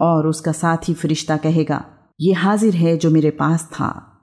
और उसका साथी फरिश्ता कहेगा ये हाजिर है जो मेरे पास था।